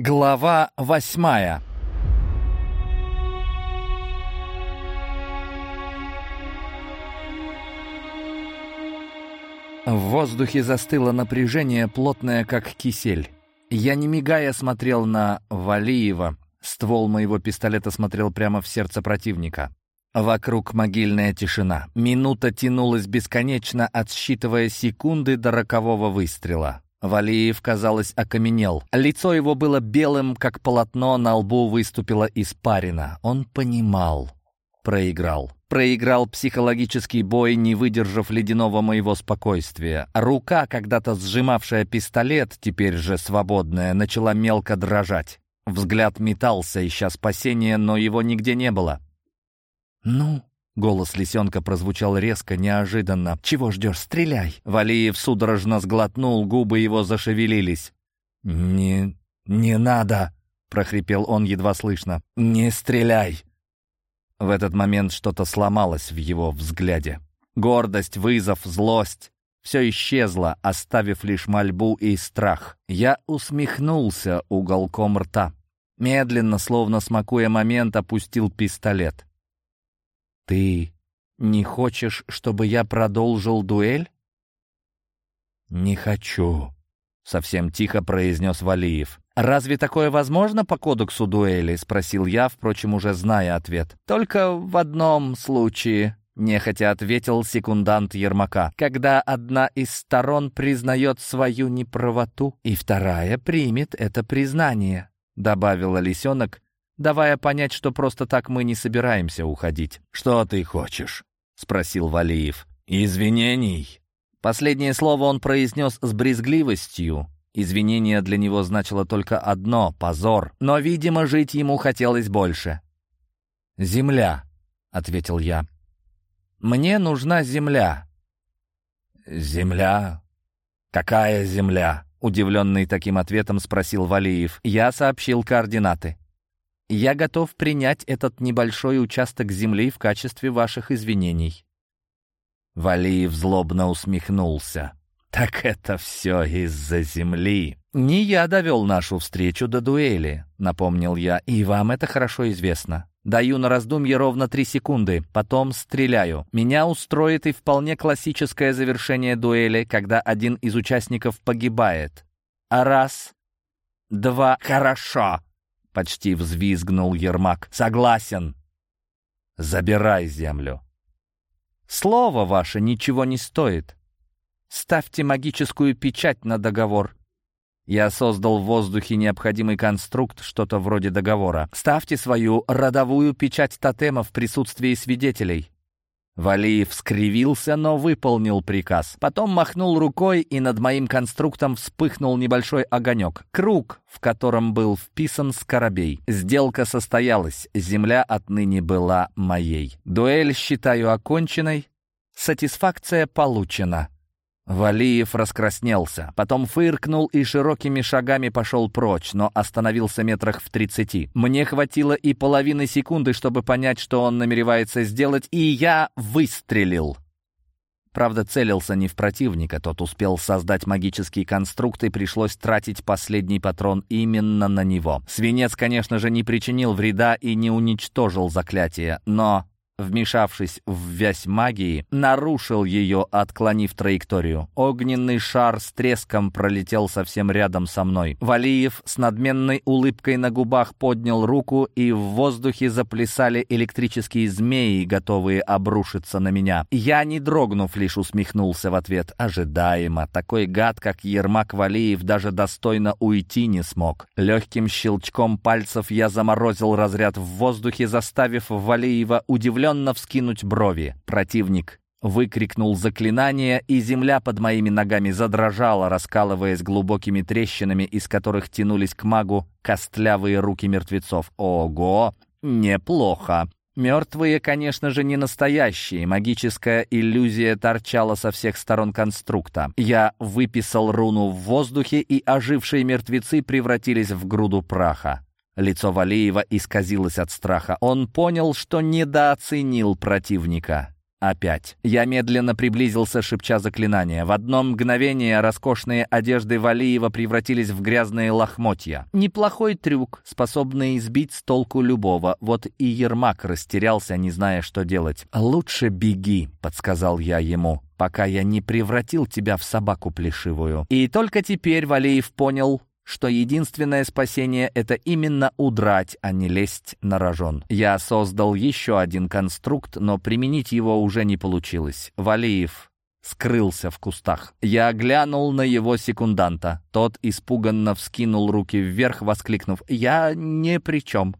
Глава восьмая В воздухе застыло напряжение, плотное как кисель. Я, не мигая, смотрел на Валиева. Ствол моего пистолета смотрел прямо в сердце противника. Вокруг могильная тишина. Минута тянулась бесконечно, отсчитывая секунды до рокового выстрела. Валиев, казалось, окаменел. Лицо его было белым, как полотно, на лбу выступила испарина. Он понимал. Проиграл. Проиграл психологический бой, не выдержав ледяного моего спокойствия. Рука, когда-то сжимавшая пистолет, теперь же свободная, начала мелко дрожать. Взгляд метался, ища спасения, но его нигде не было. «Ну?» — голос лисенка прозвучал резко, неожиданно. «Чего ждешь? Стреляй!» Валиев судорожно сглотнул, губы его зашевелились. «Не... не надо!» — прохрипел он едва слышно. «Не стреляй!» В этот момент что-то сломалось в его взгляде. Гордость, вызов, злость — все исчезло, оставив лишь мольбу и страх. Я усмехнулся уголком рта. Медленно, словно смакуя момент, опустил пистолет. «Ты не хочешь, чтобы я продолжил дуэль?» «Не хочу», — совсем тихо произнес Валиев. «Разве такое возможно по кодексу дуэли?» — спросил я, впрочем, уже зная ответ. «Только в одном случае», — нехотя ответил секундант Ермака, «когда одна из сторон признает свою неправоту, и вторая примет это признание», — добавила лисенок, давая понять, что просто так мы не собираемся уходить. «Что ты хочешь?» — спросил Валиев. «Извинений?» Последнее слово он произнес с брезгливостью. Извинение для него значило только одно — позор. Но, видимо, жить ему хотелось больше. «Земля», — ответил я. «Мне нужна земля». «Земля? Какая земля?» Удивленный таким ответом спросил Валиев. Я сообщил координаты. Я готов принять этот небольшой участок земли в качестве ваших извинений». Валиев злобно усмехнулся. «Так это все из-за земли». «Не я довел нашу встречу до дуэли», — напомнил я, — «и вам это хорошо известно. Даю на раздумье ровно три секунды, потом стреляю. Меня устроит и вполне классическое завершение дуэли, когда один из участников погибает. А раз, два, хорошо!» Почти взвизгнул Ермак. «Согласен. Забирай землю. Слово ваше ничего не стоит. Ставьте магическую печать на договор. Я создал в воздухе необходимый конструкт, что-то вроде договора. Ставьте свою родовую печать тотема в присутствии свидетелей. Валиев скривился, но выполнил приказ. Потом махнул рукой, и над моим конструктом вспыхнул небольшой огонек. Круг, в котором был вписан скоробей. Сделка состоялась, земля отныне была моей. Дуэль считаю оконченной. Сатисфакция получена. Валиев раскраснелся, потом фыркнул и широкими шагами пошел прочь, но остановился метрах в тридцати. Мне хватило и половины секунды, чтобы понять, что он намеревается сделать, и я выстрелил. Правда, целился не в противника, тот успел создать магический конструкт, и пришлось тратить последний патрон именно на него. Свинец, конечно же, не причинил вреда и не уничтожил заклятие, но вмешавшись в вязь магии, нарушил ее, отклонив траекторию. Огненный шар с треском пролетел совсем рядом со мной. Валиев с надменной улыбкой на губах поднял руку, и в воздухе заплясали электрические змеи, готовые обрушиться на меня. Я, не дрогнув, лишь усмехнулся в ответ. Ожидаемо. Такой гад, как Ермак Валиев, даже достойно уйти не смог. Легким щелчком пальцев я заморозил разряд в воздухе, заставив Валиева удивленно удивленно вскинуть брови. Противник выкрикнул заклинание, и земля под моими ногами задрожала, раскалываясь глубокими трещинами, из которых тянулись к магу костлявые руки мертвецов. Ого! Неплохо! Мертвые, конечно же, не настоящие. Магическая иллюзия торчала со всех сторон конструкта. Я выписал руну в воздухе, и ожившие мертвецы превратились в груду праха. Лицо Валеева исказилось от страха. Он понял, что недооценил противника. опять. Я медленно приблизился, шепча заклинание. В одно мгновение роскошные одежды Валиева превратились в грязные лохмотья. Неплохой трюк, способный сбить с толку любого. Вот и Ермак растерялся, не зная, что делать. «Лучше беги», — подсказал я ему, «пока я не превратил тебя в собаку плешивую». И только теперь Валиев понял, что единственное спасение — это именно удрать, а не лезть на рожон. Я создал еще один конструкт, но применить его уже не получилось. Валиев скрылся в кустах. Я глянул на его секунданта. Тот испуганно вскинул руки вверх, воскликнув «Я ни при чем».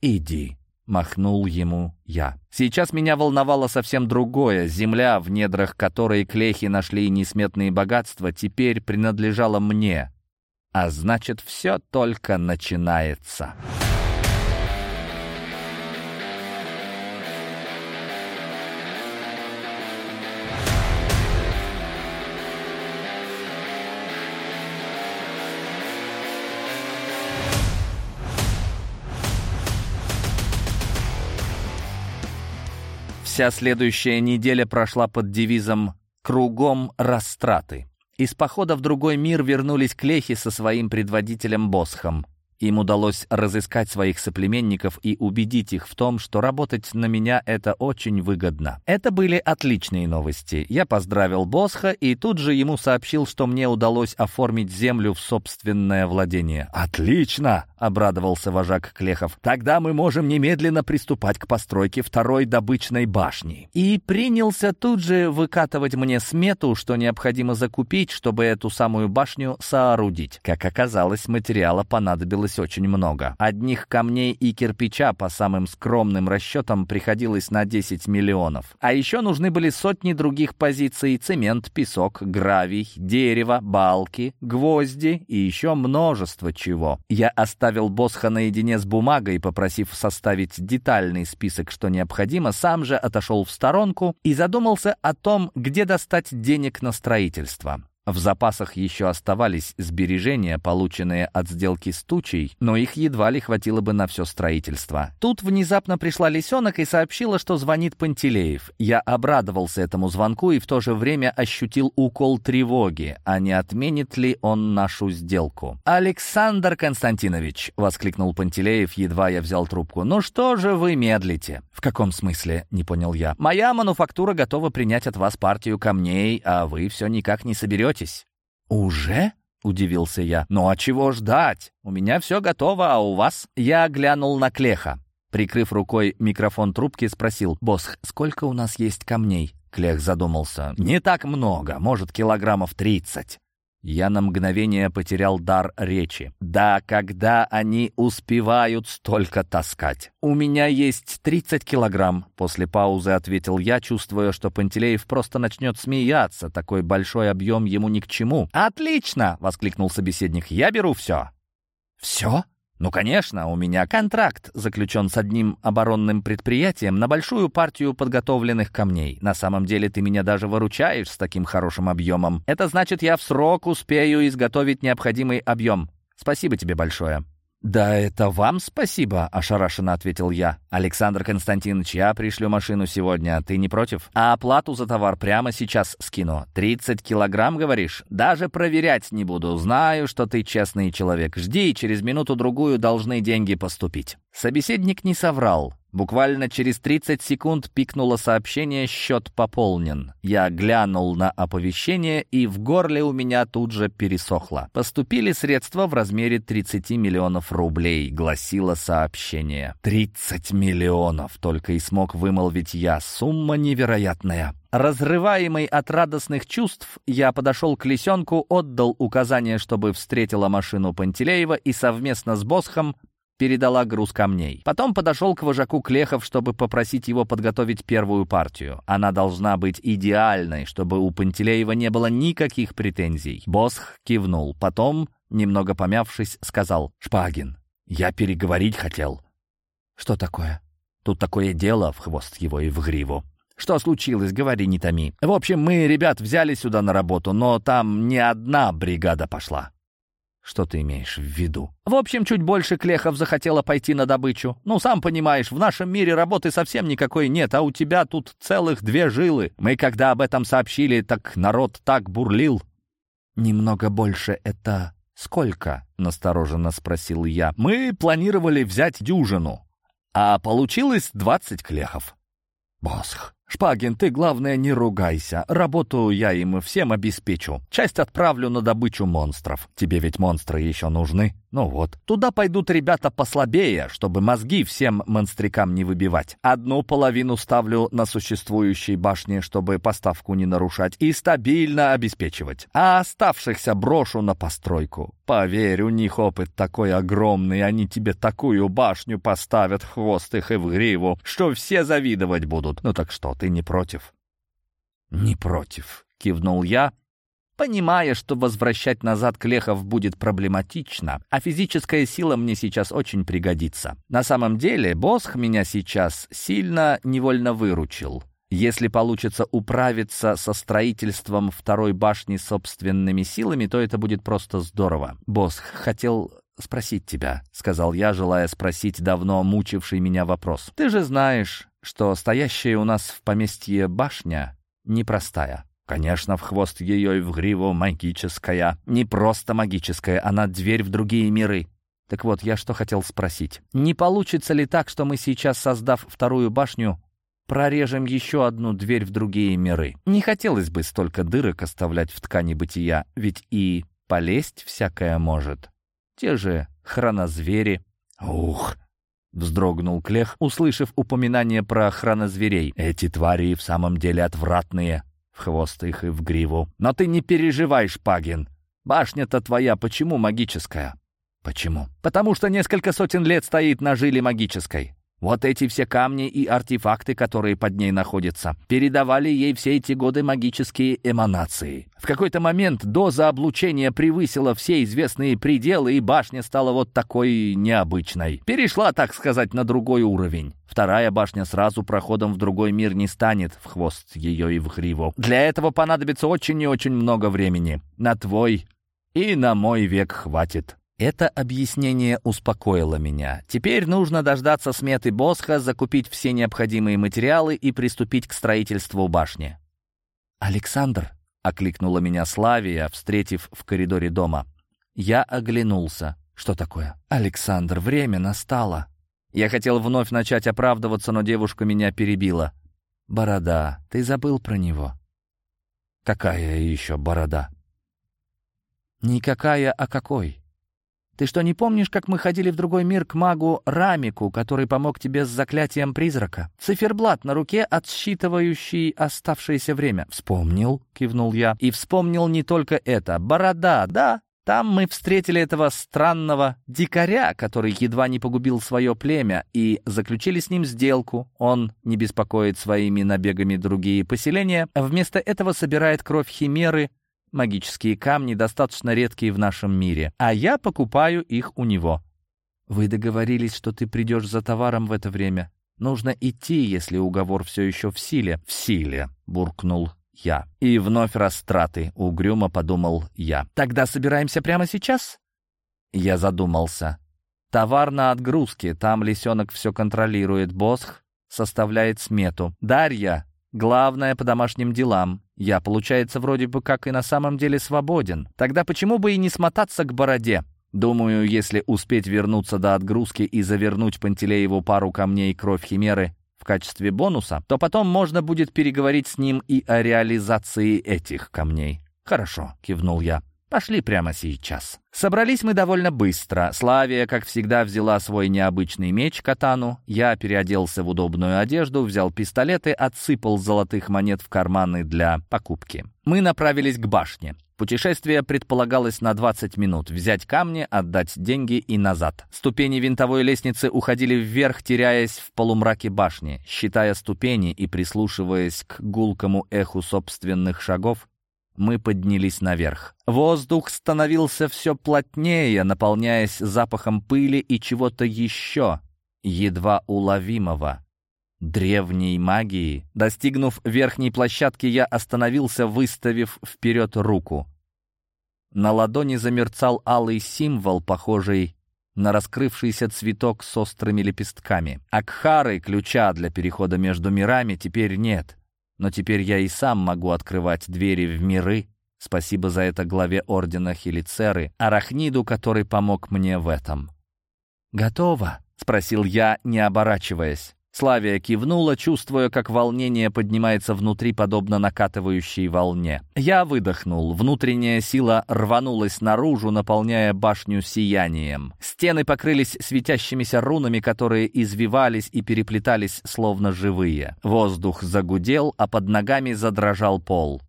«Иди», — махнул ему я. Сейчас меня волновало совсем другое. Земля, в недрах которой клехи нашли несметные богатства, теперь принадлежала мне. А значит, все только начинается. Вся следующая неделя прошла под девизом «Кругом растраты». Из похода в другой мир вернулись клехи со своим предводителем Босхом. Им удалось разыскать своих соплеменников и убедить их в том, что работать на меня это очень выгодно. Это были отличные новости. Я поздравил Босха и тут же ему сообщил, что мне удалось оформить землю в собственное владение. «Отлично!» — обрадовался вожак Клехов. «Тогда мы можем немедленно приступать к постройке второй добычной башни». И принялся тут же выкатывать мне смету, что необходимо закупить, чтобы эту самую башню соорудить. Как оказалось, материала понадобилось требовалось очень много. Одних камней и кирпича, по самым скромным расчетам, приходилось на 10 миллионов. А еще нужны были сотни других позиций — цемент, песок, гравий, дерево, балки, гвозди и еще множество чего. Я оставил Босха наедине с бумагой, попросив составить детальный список, что необходимо, сам же отошел в сторонку и задумался о том, где достать денег на строительство. В запасах еще оставались сбережения, полученные от сделки с тучей, но их едва ли хватило бы на все строительство. Тут внезапно пришла лисенок и сообщила, что звонит Пантелеев. Я обрадовался этому звонку и в то же время ощутил укол тревоги, а не отменит ли он нашу сделку. «Александр Константинович!» — воскликнул Пантелеев, едва я взял трубку. «Ну что же вы медлите?» «В каком смысле?» — не понял я. «Моя мануфактура готова принять от вас партию камней, а вы все никак не соберете дождетесь». «Уже?» — удивился я. «Ну а чего ждать? У меня все готово, а у вас?» Я глянул на Клеха. Прикрыв рукой микрофон трубки, спросил. «Босс, сколько у нас есть камней?» Клех задумался. «Не так много, может, килограммов тридцать». Я на мгновение потерял дар речи. Да, когда они успевают столько таскать? «У меня есть 30 килограмм», — после паузы ответил я, чувствуя, что Пантелеев просто начнет смеяться. Такой большой объем ему ни к чему. «Отлично!» — воскликнул собеседник. «Я беру все». «Все?» «Ну, конечно, у меня контракт заключен с одним оборонным предприятием на большую партию подготовленных камней. На самом деле ты меня даже выручаешь с таким хорошим объемом. Это значит, я в срок успею изготовить необходимый объем. Спасибо тебе большое». «Да это вам спасибо», — ошарашенно ответил я. «Александр Константинович, я пришлю машину сегодня. Ты не против? А оплату за товар прямо сейчас скину. 30 килограмм, говоришь? Даже проверять не буду. Знаю, что ты честный человек. Жди, через минуту-другую должны деньги поступить». Собеседник не соврал. Буквально через 30 секунд пикнуло сообщение «Счет пополнен». Я глянул на оповещение, и в горле у меня тут же пересохло. Поступили средства в размере 30 миллионов рублей, гласило сообщение. 30 миллионов, только и смог вымолвить я. Сумма невероятная. Разрываемый от радостных чувств, я подошел к лисенку, отдал указание, чтобы встретила машину Пантелеева и совместно с Босхом передала груз камней. Потом подошел к вожаку Клехов, чтобы попросить его подготовить первую партию. Она должна быть идеальной, чтобы у Пантелеева не было никаких претензий. Босх кивнул. Потом, немного помявшись, сказал «Шпагин, я переговорить хотел». «Что такое?» «Тут такое дело в хвост его и в гриву». «Что случилось? Говори, не томи. В общем, мы ребят взяли сюда на работу, но там не одна бригада пошла. Что ты имеешь в виду? В общем, чуть больше клехов захотела пойти на добычу. Ну, сам понимаешь, в нашем мире работы совсем никакой нет, а у тебя тут целых две жилы. Мы когда об этом сообщили, так народ так бурлил. Немного больше это сколько? Настороженно спросил я. Мы планировали взять дюжину, а получилось двадцать клехов. Босх, «Шпагин, ты, главное, не ругайся. Работу я им всем обеспечу. Часть отправлю на добычу монстров. Тебе ведь монстры еще нужны?» Ну вот, туда пойдут ребята послабее, чтобы мозги всем монстрикам не выбивать. Одну половину ставлю на существующей башне, чтобы поставку не нарушать, и стабильно обеспечивать. А оставшихся брошу на постройку. Поверь, у них опыт такой огромный, они тебе такую башню поставят, хвост их и в гриву, что все завидовать будут. Ну так что, ты не против?» «Не против», — кивнул я, понимая, что возвращать назад Клехов будет проблематично, а физическая сила мне сейчас очень пригодится. На самом деле, Босх меня сейчас сильно невольно выручил. Если получится управиться со строительством второй башни собственными силами, то это будет просто здорово. Босх, хотел спросить тебя», — сказал я, желая спросить давно мучивший меня вопрос. «Ты же знаешь, что стоящая у нас в поместье башня непростая». Конечно, в хвост ее и в гриву магическая. Не просто магическая, она дверь в другие миры. Так вот, я что хотел спросить. Не получится ли так, что мы сейчас, создав вторую башню, прорежем еще одну дверь в другие миры? Не хотелось бы столько дырок оставлять в ткани бытия, ведь и полезть всякое может. Те же хронозвери. Ух! Вздрогнул Клех, услышав упоминание про хронозверей. Эти твари в самом деле отвратные в хвост их и в гриву. Но ты не переживай, Шпагин. Башня-то твоя почему магическая? Почему? Потому что несколько сотен лет стоит на жиле магической. Вот эти все камни и артефакты, которые под ней находятся, передавали ей все эти годы магические эманации. В какой-то момент доза облучения превысила все известные пределы, и башня стала вот такой необычной. Перешла, так сказать, на другой уровень. Вторая башня сразу проходом в другой мир не станет, в хвост ее и в гриву. Для этого понадобится очень и очень много времени. На твой и на мой век хватит. Это объяснение успокоило меня. Теперь нужно дождаться сметы Босха, закупить все необходимые материалы и приступить к строительству башни. «Александр», — окликнула меня Славия, встретив в коридоре дома. Я оглянулся. «Что такое?» «Александр, время настало». Я хотел вновь начать оправдываться, но девушка меня перебила. «Борода, ты забыл про него?» «Какая еще борода?» «Никакая, а какой?» Ты что, не помнишь, как мы ходили в другой мир к магу Рамику, который помог тебе с заклятием призрака? Циферблат на руке, отсчитывающий оставшееся время. Вспомнил, кивнул я. И вспомнил не только это. Борода, да, там мы встретили этого странного дикаря, который едва не погубил свое племя, и заключили с ним сделку. Он не беспокоит своими набегами другие поселения, вместо этого собирает кровь химеры Магические камни достаточно редкие в нашем мире, а я покупаю их у него. Вы договорились, что ты придешь за товаром в это время. Нужно идти, если уговор все еще в силе. В силе, буркнул я. И вновь растраты, угрюмо подумал я. Тогда собираемся прямо сейчас? Я задумался. Товар на отгрузке, там лисенок все контролирует, Босх составляет смету. Дарья Главное по домашним делам. Я, получается, вроде бы как и на самом деле свободен. Тогда почему бы и не смотаться к бороде? Думаю, если успеть вернуться до отгрузки и завернуть Пантелееву пару камней кровь Химеры в качестве бонуса, то потом можно будет переговорить с ним и о реализации этих камней. «Хорошо», — кивнул я. Пошли прямо сейчас. Собрались мы довольно быстро. Славия, как всегда, взяла свой необычный меч катану. Я переоделся в удобную одежду, взял пистолеты, отсыпал золотых монет в карманы для покупки. Мы направились к башне. Путешествие предполагалось на 20 минут. Взять камни, отдать деньги и назад. Ступени винтовой лестницы уходили вверх, теряясь в полумраке башни. Считая ступени и прислушиваясь к гулкому эху собственных шагов, мы поднялись наверх. Воздух становился все плотнее, наполняясь запахом пыли и чего-то еще, едва уловимого. Древней магии. Достигнув верхней площадки, я остановился, выставив вперед руку. На ладони замерцал алый символ, похожий на раскрывшийся цветок с острыми лепестками. Акхары, ключа для перехода между мирами, теперь нет. Но теперь я и сам могу открывать двери в миры. Спасибо за это главе Ордена Хелицеры, Арахниду, который помог мне в этом. «Готово?» — спросил я, не оборачиваясь. Славия кивнула, чувствуя, как волнение поднимается внутри, подобно накатывающей волне. Я выдохнул. Внутренняя сила рванулась наружу, наполняя башню сиянием. Стены покрылись светящимися рунами, которые извивались и переплетались, словно живые. Воздух загудел, а под ногами задрожал пол.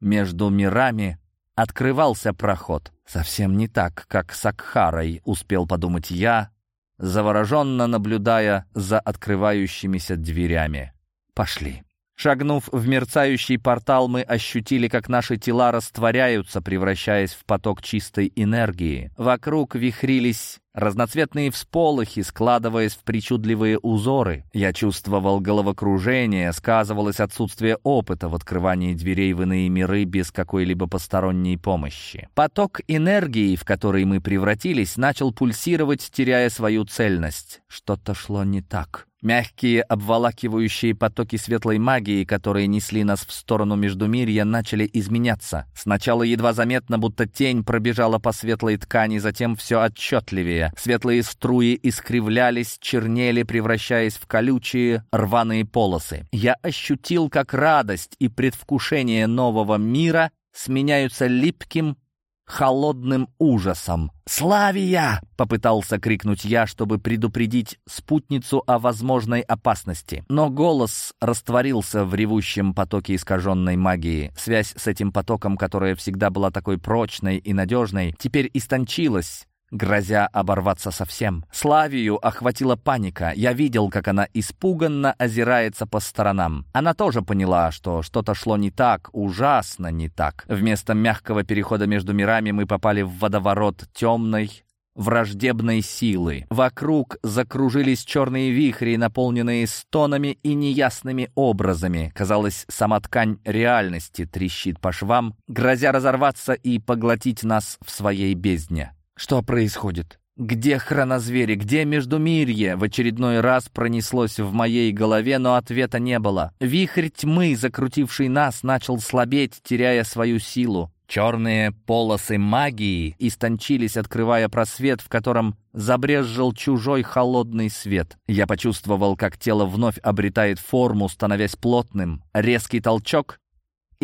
Между мирами открывался проход. Совсем не так, как с Акхарой, успел подумать я, завороженно наблюдая за открывающимися дверями. «Пошли». Шагнув в мерцающий портал, мы ощутили, как наши тела растворяются, превращаясь в поток чистой энергии. Вокруг вихрились разноцветные всполохи, складываясь в причудливые узоры. Я чувствовал головокружение, сказывалось отсутствие опыта в открывании дверей в иные миры без какой-либо посторонней помощи. Поток энергии, в который мы превратились, начал пульсировать, теряя свою цельность. Что-то шло не так. Мягкие обволакивающие потоки светлой магии, которые несли нас в сторону Междумирья, начали изменяться. Сначала едва заметно, будто тень пробежала по светлой ткани, затем все отчетливее. Светлые струи искривлялись, чернели, превращаясь в колючие рваные полосы. Я ощутил, как радость и предвкушение нового мира сменяются липким, холодным ужасом. «Славия!» — попытался крикнуть я, чтобы предупредить спутницу о возможной опасности. Но голос растворился в ревущем потоке искаженной магии. Связь с этим потоком, которая всегда была такой прочной и надежной, теперь истончилась, грозя оборваться совсем. Славию охватила паника. Я видел, как она испуганно озирается по сторонам. Она тоже поняла, что что-то шло не так, ужасно не так. Вместо мягкого перехода между мирами мы попали в водоворот темной, враждебной силы. Вокруг закружились черные вихри, наполненные стонами и неясными образами. Казалось, сама ткань реальности трещит по швам, грозя разорваться и поглотить нас в своей бездне. Что происходит? Где хронозвери? Где Междумирье? В очередной раз пронеслось в моей голове, но ответа не было. Вихрь тьмы, закрутивший нас, начал слабеть, теряя свою силу. Черные полосы магии истончились, открывая просвет, в котором забрезжил чужой холодный свет. Я почувствовал, как тело вновь обретает форму, становясь плотным. Резкий толчок,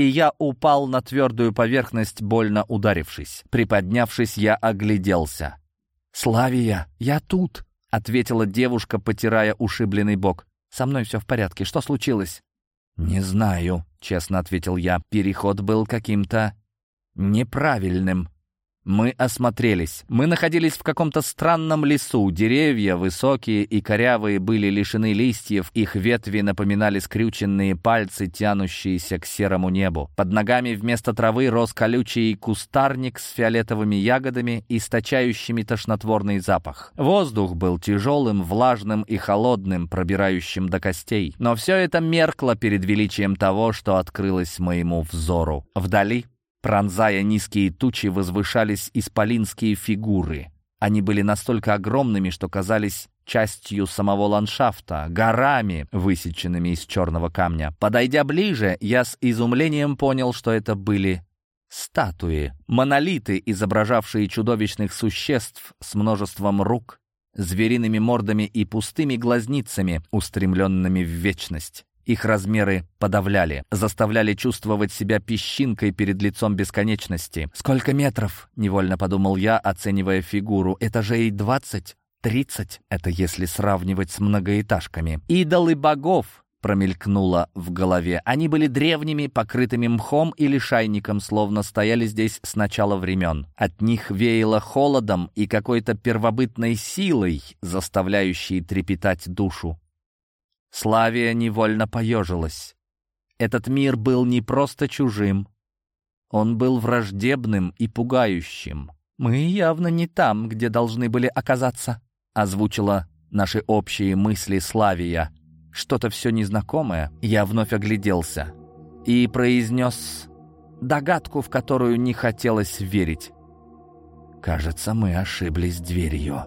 и я упал на твердую поверхность, больно ударившись. Приподнявшись, я огляделся. «Славия, я тут!» — ответила девушка, потирая ушибленный бок. «Со мной все в порядке. Что случилось?» «Не знаю», — честно ответил я. «Переход был каким-то неправильным». Мы осмотрелись. Мы находились в каком-то странном лесу. Деревья, высокие и корявые, были лишены листьев. Их ветви напоминали скрюченные пальцы, тянущиеся к серому небу. Под ногами вместо травы рос колючий кустарник с фиолетовыми ягодами, источающими тошнотворный запах. Воздух был тяжелым, влажным и холодным, пробирающим до костей. Но все это меркло перед величием того, что открылось моему взору. Вдали Пронзая низкие тучи, возвышались исполинские фигуры. Они были настолько огромными, что казались частью самого ландшафта, горами, высеченными из черного камня. Подойдя ближе, я с изумлением понял, что это были статуи, монолиты, изображавшие чудовищных существ с множеством рук, звериными мордами и пустыми глазницами, устремленными в вечность. Их размеры подавляли, заставляли чувствовать себя песчинкой перед лицом бесконечности. «Сколько метров?» — невольно подумал я, оценивая фигуру. «Этажей двадцать?» «Тридцать?» — это если сравнивать с многоэтажками. «Идолы богов!» — промелькнуло в голове. Они были древними, покрытыми мхом или шайником, словно стояли здесь с начала времен. От них веяло холодом и какой-то первобытной силой, заставляющей трепетать душу. Славия невольно поежилась. Этот мир был не просто чужим. Он был враждебным и пугающим. «Мы явно не там, где должны были оказаться», — озвучила наши общие мысли Славия. Что-то все незнакомое. Я вновь огляделся и произнес догадку, в которую не хотелось верить. Кажется, мы ошиблись дверью.